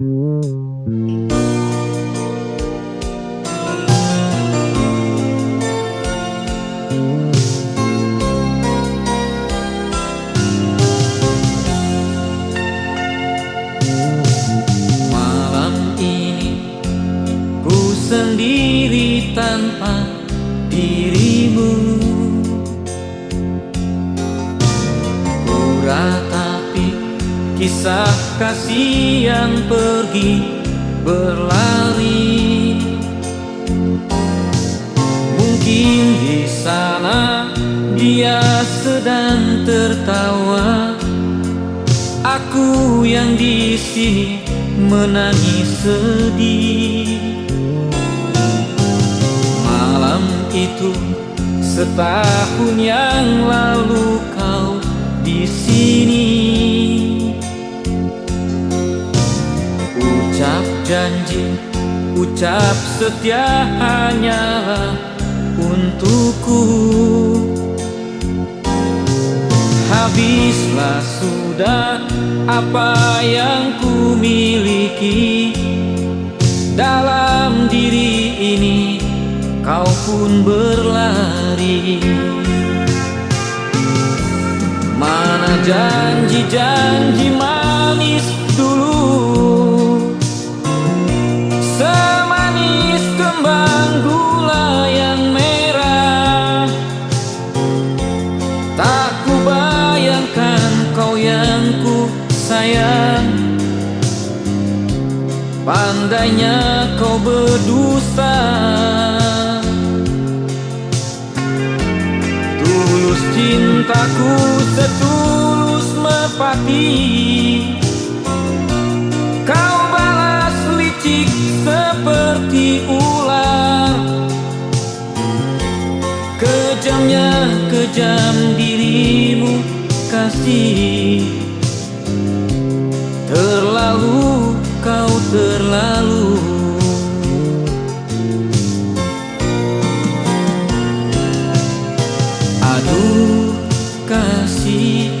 Malam ini ku sendiri tanpa kisah kasih yang pergi berlari. Mungkin di sana dia sedang tertawa. Aku yang di sini menangis sedih. Malam itu setahun yang lalu kau di sini Ucap janji, ucap setia hanyalah untukku. Habislah sudah apa yang ku miliki. Dalam diri ini kau pun berlari. Mana janji-janji manis Pandainya kau berdusta Tulus cintaku setulus merpati. Kau balas licik seperti ular. Kejamnya kejam dirimu kasih. Terlalu kau terlalu. Aduh kasih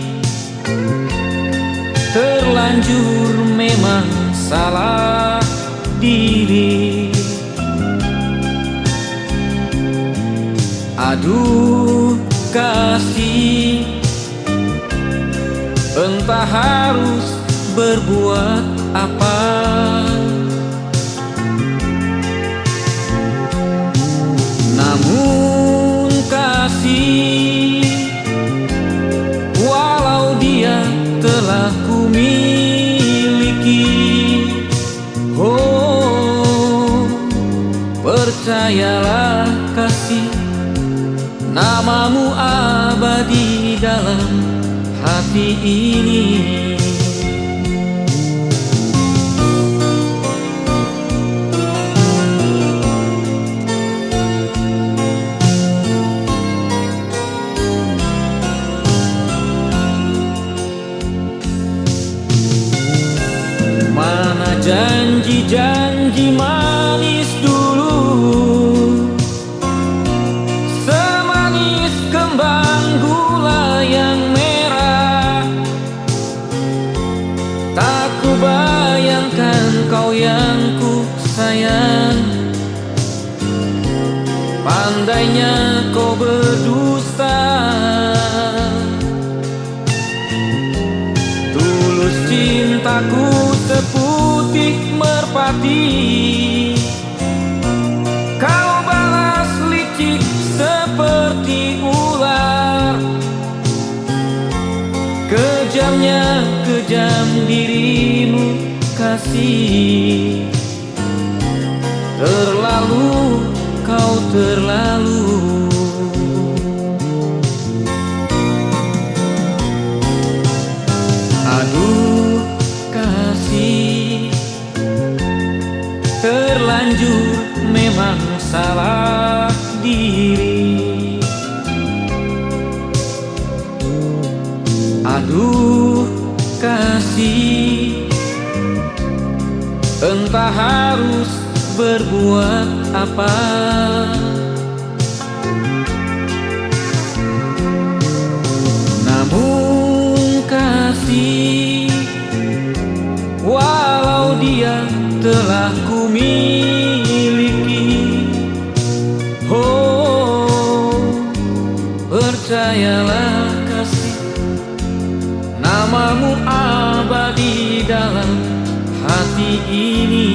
Terlanjur memang salah diri. Aduh kasih Entah harus berbuat apa? Namun kasih Walau dia telah ku miliki Oh percayalah kasih Namamu abadi dalam hati ini janji-janji manis dulu. Semanis kembang gula yang merah. Tak ku bayangkan kau yang ku sayang. Pandainya kau berdusta cintaku seputih merpati. Kau balas licik seperti ular. Kejamnya kejam dirimu kasih. Terlalu kau terlalu Terlanjur memang salah diri. Aduh kasih. Entah harus berbuat apa. Namun kasih Walau dia telah ku miliki Oh percayalah kasih. Namamu abadi dalam hati ini